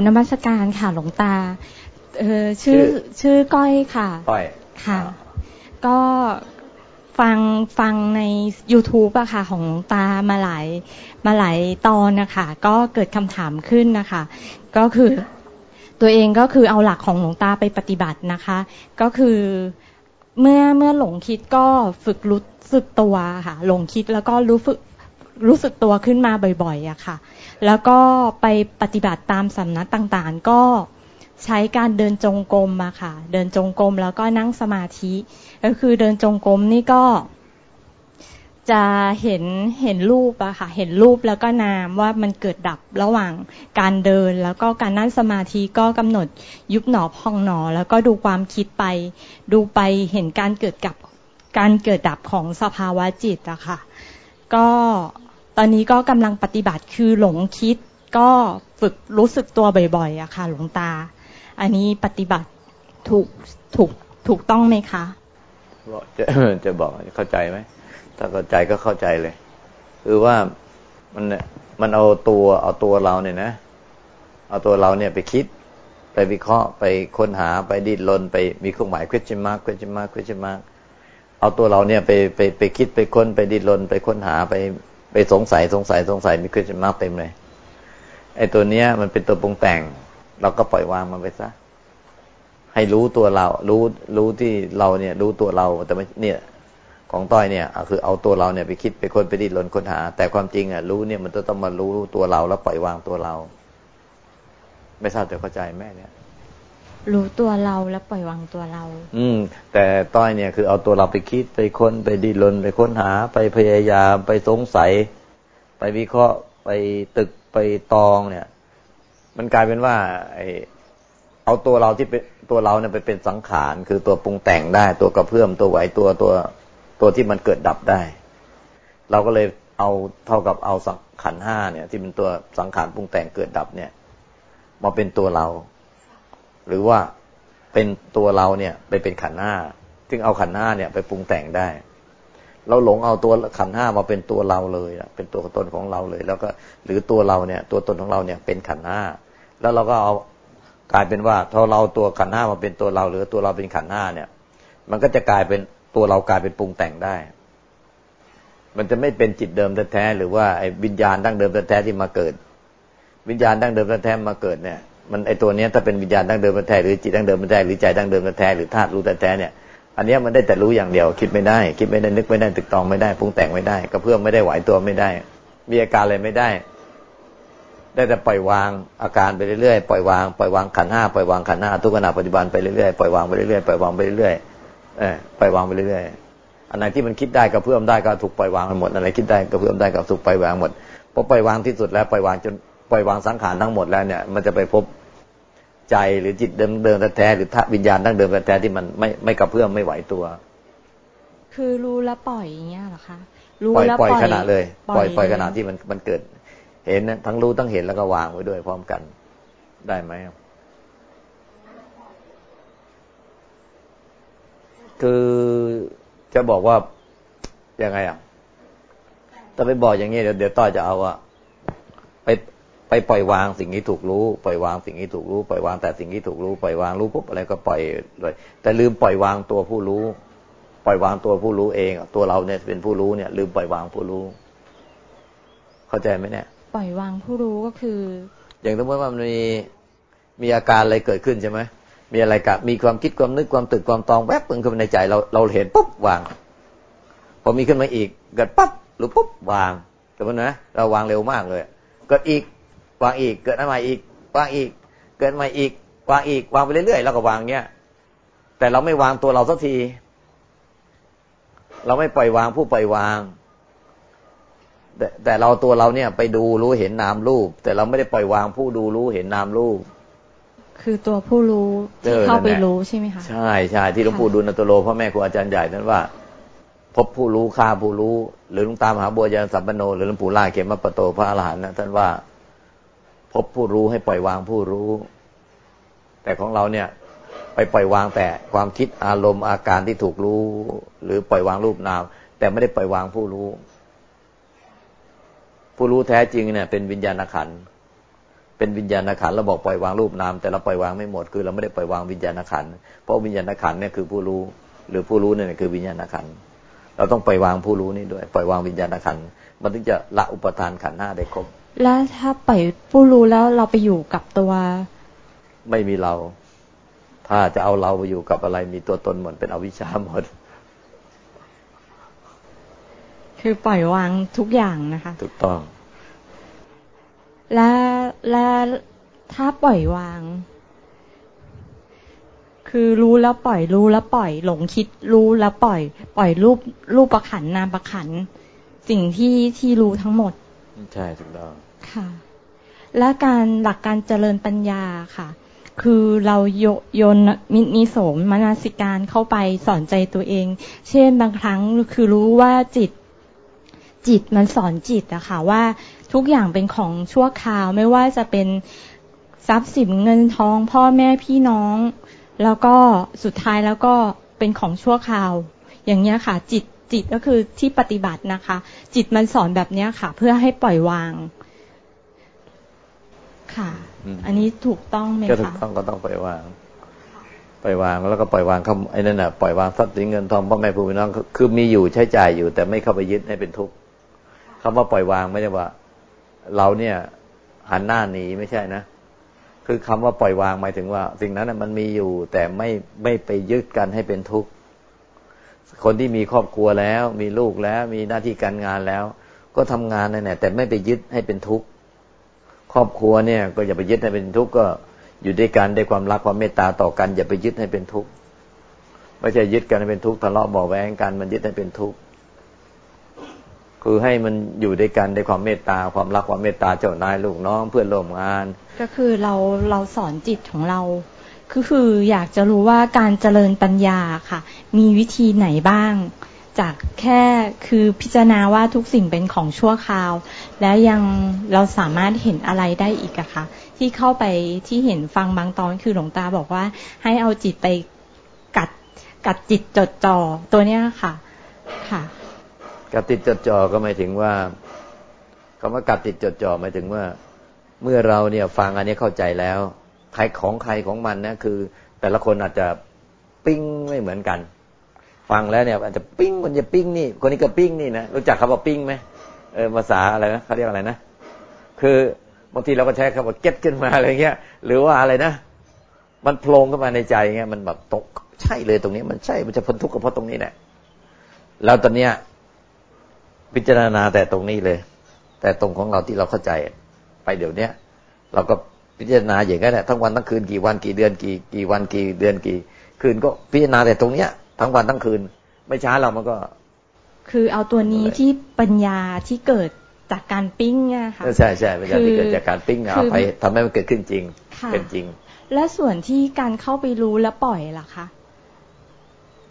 กราบนมัสการค่ะหลวงตาเออชื่อชื่อก้อยค่ะก้อยค่ะ ก็ฟังฟังใน YouTube อะค่ะ ของหลวงตามาหลายมาหลายตอนนะคะก็เกิดคำถามขึ้นนะคะ ก็คือตัวเองก็คือเอาหลักของหลวงตาไปปฏิบัตินะคะ ก็คือเมื่อเมื่อหลงคิดก็ฝึกรู้สึกตัวค่ะ หลงคิดแล้วก็รู้ฝึก รู้สึกตัวขึ้นมาบ่อยๆอะค่ะ แล้วก็ไปปฏิบัติตามสำนักต่างๆ ก็ใช้การเดินจงกรมมาค่ะ เดินจงกรมแล้วก็นั่งสมาธิ ก็คือเดินจงกรมนี่ก็จะเห็นเห็นรูปอะค่ะ เห็นรูปแล้วก็นามว่ามันเกิดดับระหว่างการเดิน แล้วก็การนั่งสมาธิก็กำหนดยุบหนอพองหนอ แล้วก็ดูความคิดไป ดูไปเห็นการเกิดกับการเกิดดับของสภาวะจิตอะค่ะ ก็ ตอนนี้ก็กำลังปฏิบัติคือหลงคิดก็ฝึกรู้สึกตัวบ่อยๆอะค่ะ หลวงตา อันนี้ปฏิบัติถูกถูกถูกต้องไหมคะจะจะบอกเข้าใจไหมถ้าเข้าใจก็เข้าใจเลย คือว่ามันเนี่ยมันเอาตัวเอาตัวเราเนี่ยนะ เอาตัวเราเนี่ยไปคิด ไปวิเคราะห์ไปค้นหาไปดิ้นรนไปมีเครื่องหมาย question mark question mark question mark เอาตัวเราเนี่ยไปไปไปคิดไปค้นไปดิ้นรนไปค้นหาไป ไปสงสัยสงสัยสงสัยมี question mark เต็มเลย ไอ้ตัวเนี้ย มันเป็นตัวปรุงแต่ง เราก็ปล่อยวางมันไปซะให้รู้ตัวเรา รู้รู้ที่เราเนี่ย รู้ตัวเราแต่ไม่เนี่ย ของต้อยเนี่ยคือเอาตัวเราเนี่ยไปคิดไปคนไปดิ้นรนค้นหา แต่ความจริงอะรู้เนี่ยมันต้องมารู้ตัวเราแล้วปล่อยวางตัวเรา ไม่ทราบจะเข้าใจแม่เนี่ย รู้ตัวเราแล้วปล่อยวางตัวเรา อืม แต่ต้อยเนี่ยคือเอาตัวเราไปคิดไปค้นไปดิ้นรนไปค้นหา ไปพยายามไปสงสัย ไปวิเคราะห์ไปตึกไปตองเนี่ย มันกลายเป็นว่า ไอเอาตัวเราที่เป็นตัวเราเนี่ยไปเป็นสังขาร คือตัวปรุงแต่งได้ ตัวกระเพื่อมตัวไหวตัวตัวตัวที่มันเกิดดับได้ เราก็เลยเอาเท่ากับเอาสังขันห้าเนี่ย ที่เป็นตัวสังขารปรุงแต่งเกิดดับเนี่ย มาเป็นตัวเรา หรือว่าเป็นตัวเราเนี่ยไปเป็นขันห้าซึ่งเอาขันห้าเนี่ยไปปรุงแต่งได้ เราหลงเอาตัวขันห้ามาเป็นตัวเราเลยเป็นตัวตนของเราเลย แล้วก็หรือตัวเราเนี่ย ตัวตนของเราเนี่ยเป็นขันห้าแล้วเราก็เอากลายเป็นว่าถ้าเราตัวขันห้ามาเป็นตัวเรา หรือตัวเราเป็นขันห้าเนี่ย มันก็จะกลายเป็นตัวเรากลายเป็นปรุงแต่งได้ มันจะไม่เป็นจิตเดิมแท้ๆหรือว่าไอ้วิญญาณดั้งเดิมแท้ๆที่มาเกิด วิญญาณดั้งเดิมแท้ๆมาเกิดเนี่ย มันไอตัวเนี้ยถ้าเป็นวิญญาณดั้งเดิมแท้หรือจิตดั้งเดิมแท้หรือใจดั้งเดิมแท้หรือธาตุรู้แท้เนี่ยอันนี้มันได้แต่รู้อย่างเดียว คิดไม่ได้ คิดไม่ได้นึกไม่ได้ตึกตองไม่ได้ปรุงแต่งไม่ได้กระเพื่อมไม่ได้ไหวตัวไม่ได้ มีอาการอะไรไม่ได้ ได้แต่ปล่อยวางอาการไปเรื่อยๆปล่อยวางปล่อยวางขันห้าปล่อยวางขันห้าทุกขณะปัจจุบันไปเรื่อยๆปล่อยวางไปเรื่อยๆปล่อยวางไปเรื่อยๆเออปล่อยวางไปเรื่อยๆอันไหนที่มันคิดได้ก็เพิ่อมได้ก็ถูกปล่อยวางหมดอันไหนคิดได้ก็เพิ่อมได้ก็ถูกปล่อยวางหมดพอปล่อยวางที่สุดแล้วปล่อยวางจนปล่อยวางสังขารทั้งหมดแล้วเนี่ยมันจะไปพบ ใจหรือจิตเดิมเดิมแท้หรือวิญญาณตั้งเดิมแท้ที่มันไม่ไม่กระเพื่อมไม่ไหวตัว คือรู้แล้วปล่อยอย่างเงี้ยหรอคะรู้แล้วปล่อยขณะเลย ปล่อยปล่อยขณะที่มันมันเกิด เห็นทั้งรู้ทั้งเห็นแล้วก็วางไว้ด้วยพร้อมกัน ได้ไหมครับคือจะบอกว่ายังไงอะถ้าไปบอกอย่างนี้เดี๋ยวเดี๋ยวต้อยจะเอาว่าไป ไปปล่อยวางสิ่งที่ถูกรู้ ปล่อยวางสิ่งที่ถูกรู้ปล่อยวางแต่สิ่งที่ถูกรู้ปล่อยวางรู้ปุ๊บอะไรก็ปล่อยเลยแต่ลืมปล่อยวางตัวผู้รู้ ปล่อยวางตัวผู้รู้เอง ตัวเราเนี่ยเป็นผู้รู้เนี่ย ลืมปล่อยวางผู้รู้ เข้าใจไหมเนี่ย ปล่อยวางผู้รู้ก็คือ อย่างสมมติว่ามันมีมีอาการอะไรเกิดขึ้นใช่ไหมมีอะไรกับมีความคิดความนึกความตึกความตองแวบปึงขึ้นมาในใจเราเราเห็นปุ๊บวางพอมีขึ้นมาอีกเกิดปั๊บหรือปุ๊บวางแต่ว่านะเราวางเร็วมากเลยเกิดอีก วางอีก เกิดอะไรอีก วางอีก เกิดใหม่อีก วางอีก วางไปเรื่อยๆแล้วก็วางเงี้ยแต่เราไม่วางตัวเราสักที เราไม่ปล่อยวางผู้ปล่อยวาง แต่แต่เราตัวเราเนี่ยไปดูรู้เห็นนามรูป แต่เราไม่ได้ปล่อยวางผู้ดูรู้เห็นนามรูป คือตัวผู้รู้ที่เข้าไปรู้ใช่ไหมคะใช่ใช่ที่หลวงปู่ดูลนตโลพ่อแม่ครูอาจารย์ใหญ่นั้นว่า พบผู้รู้ฆ่าผู้รู้ หรือหลวงตามหาบัวยานสัมปันโน หรือหลวงปู่ล่าเขมปโตพระอรหันต์นะท่านว่า พบผู้รู้ให้ปล่อยวางผู้รู้ แต่ของเราเนี่ย ไปปล่อยวางแต่ความคิดอารมณ์อาการที่ถูกรู้ หรือปล่อยวางรูปนาม แต่ไม่ได้ปล่อยวางผู้รู้ ผู้รู้แท้จริงเนี่ย เป็นวิญญาณขันเป็นวิญญาณขันเราบอกปล่อยวางรูปนาม แต่เราปล่อยวางไม่หมดคือเราไม่ได้ปล่อยวางวิญญาณขันเพราะวิญญาณขันเนี่ยคือผู้รู้ หรือผู้รู้เนี่ยคือวิญญาณขันเราต้องปล่อยวางผู้รู้นี่ด้วย ปล่อยวางวิญญาณขันมันถึงจะละอุปทานขันห้าได้ครบ แล้วถ้าปล่อยผู้รู้แล้วเราไปอยู่กับตัว ไม่มีเรา ถ้าจะเอาเราไปอยู่กับอะไร มีตัวตนหมดเป็นอวิชชาหมด คือปล่อยวางทุกอย่างนะคะ ถูกต้อง และและถ้าปล่อยวาง คือรู้แล้วปล่อยรู้แล้วปล่อย หลงคิดรู้แล้วปล่อย ปล่อยรูปรูปประขันนามประขันสิ่งที่ที่รู้ทั้งหมด ใช่ถูกต้องค่ะ และการหลักการเจริญปัญญาค่ะ คือเราโยโยนมินิโสมมนาสิการเข้าไปสอนใจตัวเอง เช่นบางครั้งคือรู้ว่าจิตจิตมันสอนจิตอะค่ะว่าทุกอย่างเป็นของชั่วคราวไม่ว่าจะเป็นทรัพย์สินเงินทอง พ่อแม่พี่น้อง แล้วก็สุดท้ายแล้วก็เป็นของชั่วคราว อย่างเงี้ยค่ะ จิต จิตก็คือที่ปฏิบัตินะคะ จิตมันสอนแบบเนี้ยค่ะ เพื่อให้ปล่อยวาง ค่ะ อันนี้ถูกต้องไหมคะก็ถูกต้องก็ต้องปล่อยวาง ปล่อยวางแล้วก็ปล่อยวางเขาไอ้นั่นน่ะปล่อยวางทรัพย์สินเงินทองพ่อแม่ผู้พี่น้องคือมีอยู่ใช้จ่ายอยู่ แต่ไม่เข้าไปยึดให้เป็นทุกข์คำว่าปล่อยวางไม่ใช่ว่า เราเนี่ยหันหน้าหนีไม่ใช่นะคือคำว่าปล่อยวางหมายถึงว่า สิ่งนั้นมันมีอยู่ แต่ไม่ไม่ไปยึดกันให้เป็นทุกข์ คนที่มีครอบครัวแล้ว มีลูกแล้ว มีหน้าที่การงานแล้ว ก็ทำงานนั่นแหละแต่ไม่ไปยึดให้เป็นทุกข์ครอบครัวเนี่ย ก็อย่าไปยึดให้เป็นทุกข์ก็อยู่ด้วยกันด้วยความรักความเมตตาต่อกัน อย่าไปยึดให้เป็นทุกข์ไม่ใช่ยึดกันให้เป็นทุกข์ทะเลาะเบาแว้งกันมันยึดให้เป็นทุกข์คือให้มันอยู่ด้วยกันด้วยความเมตตาความรักความเมตตาเจ้านายลูกน้องเพื่อนร่วมงาน ก็คือเราเราสอนจิตของเรา คือคืออยากจะรู้ว่าการเจริญปัญญาค่ะ มีวิธีไหนบ้าง จากแค่คือพิจารณาว่าทุกสิ่งเป็นของชั่วคราว และยังเราสามารถเห็นอะไรได้อีกอะคะที่เข้าไปที่เห็นฟังบางตอนคือหลวงตาบอกว่า ให้เอาจิตไปกัดกัดจิตจดจ่อตัวเนี้ยค่ะ ค่ะ กัดจิตจดจ่อก็หมายถึงว่าคำว่ากัดจิตจดจ่อหมายถึงว่า เมื่อเราเนี่ยฟังอันนี้เข้าใจแล้ว ใครของใครของมันนะคือ แต่ละคนอาจจะปิ้งไม่เหมือนกัน ฟังแล้วเนี่ย อาจจะปิ้งคนจะปิ้งนี่ คนนี้ก็ปิ้งนี่นะรู้จักคำว่าปิ้งไหมเออภาษาอะไรนะเขาเรียกอะไรนะคือบางทีเราก็ใช้คำว่าเก็ตขึ้นมาอะไรเงี้ย หรือว่าอะไรนะมันโผล่ขึ้นมาในใจเงี้ยมันแบบตกใช่เลยตรงนี้ มันใช่มันจะพ้นทุกข์ก็เพราะตรงนี้แหละแล้วตอนเนี้ยพิจารณาแต่ตรงนี้เลย แต่ตรงของเราที่เราเข้าใจ ไปเดี๋ยวเนี้ยเราก็ พิจารณาอย่างนั้นแหละทั้งวันทั้งคืนกี่วันกี่เดือนกี่กี่วันกี่เดือนกี่ คืนก็พิจารณาแต่ตรงเนี้ย ทั้งวันทั้งคืน ไม่ช้าเรามันก็ คือเอาตัวนี้ที่ปัญญาที่เกิดจากการปิ้งเนี่ยค่ะใช่ใช่ปัญญาที่เกิดจากการปิ้งเอาไปทำให้มันเกิดขึ้นจริงเป็นจริง และส่วนที่การเข้าไปรู้และปล่อยล่ะคะ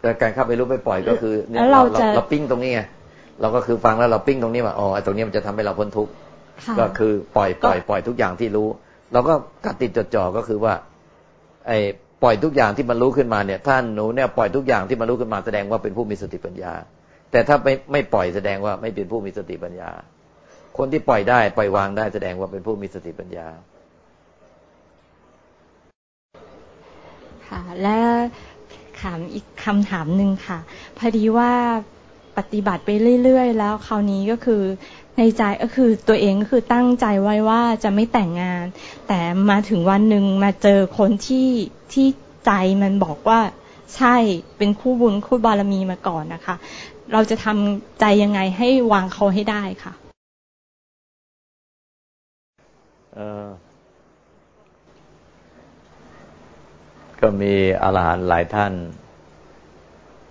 แต่การเข้าไปรู้ไปปล่อยก็คือเนี่ยเราเราปิ้งตรงนี้ไงเราก็คือฟังแล้วเราปิ้งตรงนี้ว่าอ๋อตรงนี้มันจะทำให้เราพ้นทุกข์ก็คือปล่อยปล่อยปล่อยทุกอย่างที่รู้ เราก็กัดติดจดจ่อก็คือว่า ไอ้ปล่อยทุกอย่างที่มันรู้ขึ้นมาเนี่ย ท่านหนูเนี่ยปล่อยทุกอย่างที่มันรู้ขึ้นมาแสดงว่าเป็นผู้มีสติปัญญา แต่ถ้าไม่ไม่ปล่อยแสดงว่าไม่เป็นผู้มีสติปัญญา คนที่ปล่อยได้ปล่อยวางได้แสดงว่าเป็นผู้มีสติปัญญาค่ะและถามอีกคำถามหนึ่งค่ะ พอดีว่า ปฏิบัติไปเรื่อยๆ แล้วคราวนี้ก็คือในใจก็คือตัวเองก็คือตั้งใจไว้ว่าจะไม่แต่งงาน แต่มาถึงวันหนึ่งมาเจอคนที่ที่ใจมันบอกว่าใช่เป็นคู่บุญคู่บารมีมาก่อนนะคะ เราจะทำใจยังไงให้วางเขาให้ได้ค่ะก็มีอรหันต์หลายท่าน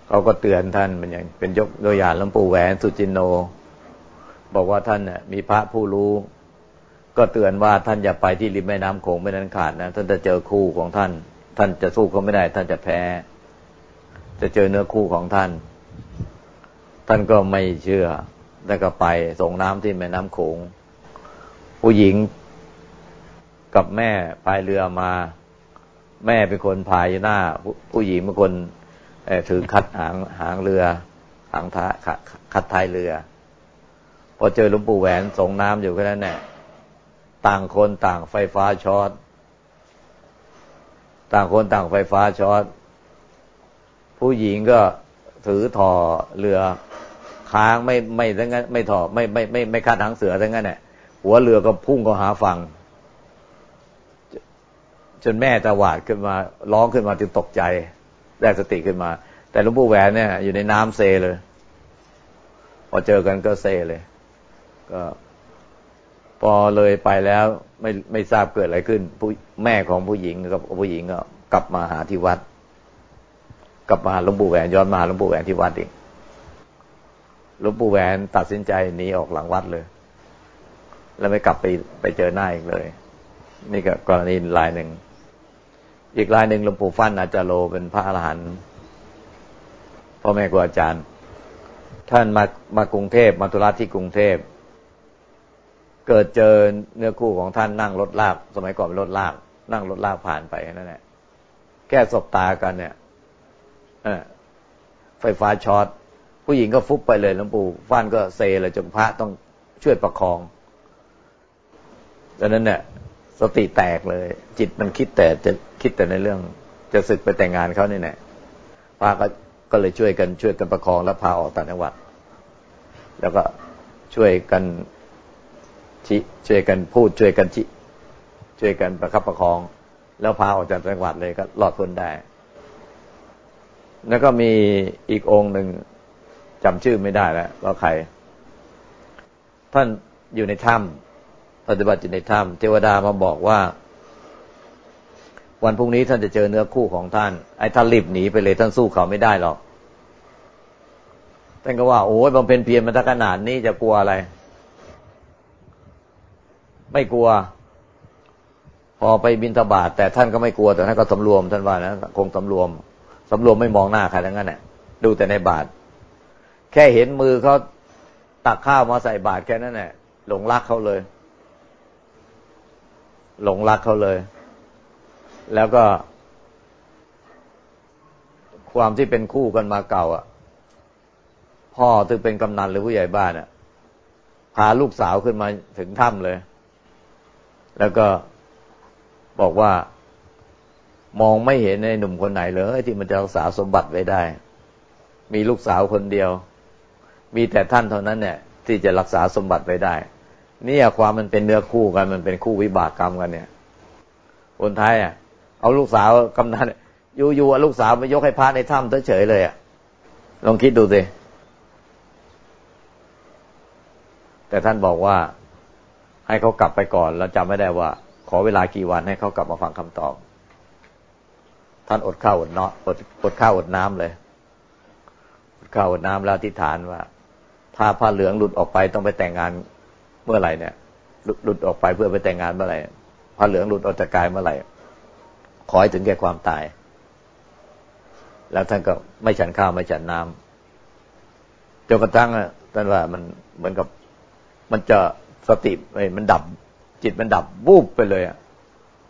เขาก็เตือนท่านเป็นอย่างเป็นยกตัวอย่างหลวงปู่แหวนสุจินโน บอกว่าท่านเนี่ยมีพระผู้รู้ ก็เตือนว่าท่านอย่าไปที่ริมแม่น้ำโขงไม่นั้นขาดนะท่านจะเจอคู่ของท่าน ท่านจะสู้เขาไม่ได้ ท่านจะแพ้ จะเจอเนื้อคู่ของท่าน ท่านก็ไม่เชื่อแล้วก็ไปส่งน้ำที่แม่น้ำโขงผู้หญิงกับแม่พายเรือมา แม่เป็นคนพายหน้า ผู้หญิงเป็นคน ถือคัดหางหางเรือ หางท้าคัดท้ายเรือ พอเจอหลวงปู่แหวนส่งน้ำอยู่แค่นั้นแหละต่างคนต่างไฟฟ้าช็อตต่างคนต่างไฟฟ้าช็อตผู้หญิงก็ถือถอเรือค้างไม่ไม่ทั้งนั้นไม่ถอไม่ไม่ไม่ไม่คาดหางเสือทั้งนั้นเนี่ยหัวเรือก็พุ่งก็หาฝั่งจนแม่ตะหวาดขึ้นมาร้องขึ้นมาจึงตกใจ ได้สติขึ้นมา แต่หลวงปู่แหวนเนี่ย อยู่ในน้ำเซเลย พอเจอกันก็เซเลย ก็พอเลยไปแล้วไม่ไม่ทราบเกิดอะไรขึ้น ผู้แม่ของผู้หญิงกับผู้หญิงก็กลับมาหาที่วัด กลับมาหลวงปู่แหวนย้อนมาหลวงปู่แหวนที่วัดอีกหลวงปู่แหวนตัดสินใจหนีออกหลังวัดเลย แล้วไม่กลับไปไปเจอหน้าอีกเลย นี่ก็กรณีลายหนึ่ง อีกรายหนึ่งหลวงปู่ฟั่นอาจารโลเป็นพระอรหันต์พ่อแม่ครูอาจารย์ ท่านมามากรุงเทพมาธุระที่กรุงเทพ เกิดเจอเนื้อคู่ของท่านนั่งรถลาก สมัยก่อนเป็นรถลาก นั่งรถลากผ่านไปนั่นแหละแค่สบตากันเนี่ยไฟฟ้าช็อตผู้หญิงก็ฟุบไปเลยหลวงปู่ฟันก็เซเลยจนพระต้องช่วยประคองดังนั้นเนี่ยสติแตกเลย จิตมันคิดแต่จะ แต่ในเรื่องจะศึกไปแต่งงานเขานี่แหละพระก็ก็เลยช่วยกันช่วยกันประคองแล้วพาออกต่างจังหวัดแล้วก็ช่วยกันชี้ช่วยกันพูดช่วยกันชี้ช่วยกันประคับประคอง แล้วพาออกจากจังหวัดเลยก็รอดพ้นได้ แล้วก็มีอีกองค์หนึ่งจำชื่อไม่ได้แล้วว่าใคร ท่านอยู่ในถ้ำปฏิบัติอยู่ในถ้ำเทวดามาบอกว่า วันพรุ่งนี้ท่านจะเจอเนื้อคู่ของท่าน ไอ้ท่านรีบหนีไปเลยท่านสู้เขาไม่ได้หรอก ท่านก็ว่า โอ้ยบำเพ็ญเพียรมาตั้งขนาดนี้จะกลัวอะไร ไม่กลัว พอไปบินทบาทแต่ท่านก็ไม่กลัวแต่ท่านก็สำรวม ท่านว่านะคงสำรวมสำรวมไม่มองหน้าใครทั้งนั้นแหละดูแต่ในบาท แค่เห็นมือเขาตักข้าวมาใส่บาทแค่นั้นแหละหลงรักเขาเลย หลงรักเขาเลย แล้วก็ ความที่เป็นคู่กันมาเก่า อะ พ่อถึงเป็นกำนันหรือผู้ใหญ่บ้านอะ พาลูกสาวขึ้นมาถึงถ้ำเลย แล้วก็บอกว่ามองไม่เห็นในหนุ่มคนไหนเลยที่มันจะรักษาสมบัติไว้ได้ มีลูกสาวคนเดียว มีแต่ท่านเท่านั้นเนี่ยที่จะรักษาสมบัติไว้ได้ นี่ความมันเป็นเนื้อคู่กันมันเป็นคู่วิบากกรรมกันเนี่ยคนไทยอะ เอาลูกสาวกำนันอยู่ๆลูกสาวไปยกให้พระในถ้ำเฉยเลยอะลองคิดดูสิแต่ท่านบอกว่าให้เขากลับไปก่อน แล้วจำไม่ได้ว่า ขอเวลากี่วันให้เขากลับมาฟังคำตอบ ท่านอดข้าวอดเนาะอดอดข้าวอดน้ำเลยอดข้าวอดน้ำแล้วที่ฐานว่า ถ้าผ้าเหลืองหลุดออกไปต้องไปแต่งงานเมื่อไหร่เนี่ยหลุดออกไปเพื่อไปแต่งงานเมื่อไหร่ผ้าเหลืองหลุดออกจากกายเมื่อไหร่ ขอให้ถึงแก่ความตาย แล้วท่านก็ไม่ฉันข้าวไม่ฉันน้ำจนกระทั่งท่านว่ามันเหมือนกับ มันจะสติมันดับ จิตมันดับวูบไปเลยอะ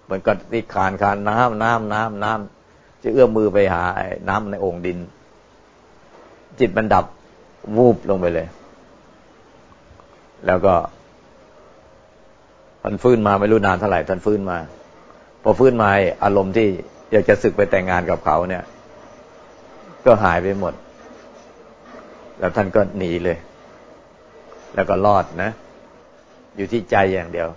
เหมือนกับที่คานคานน้ำน้ำน้ำน้ำจะเอื้อมมือไปหาน้ำในโอ่งดิน จิตมันดับวูบลงไปเลย แล้วก็ท่านฟื้นมาไม่รู้นานเท่าไหร่ท่านฟื้นมา พอฟื้นมาอารมณ์ที่อยากจะศึกไปแต่งงานกับเขาเนี่ย ก็หายไปหมด แล้วท่านก็หนีเลย แล้วก็รอดนะ อยู่ที่ใจอย่างเดียว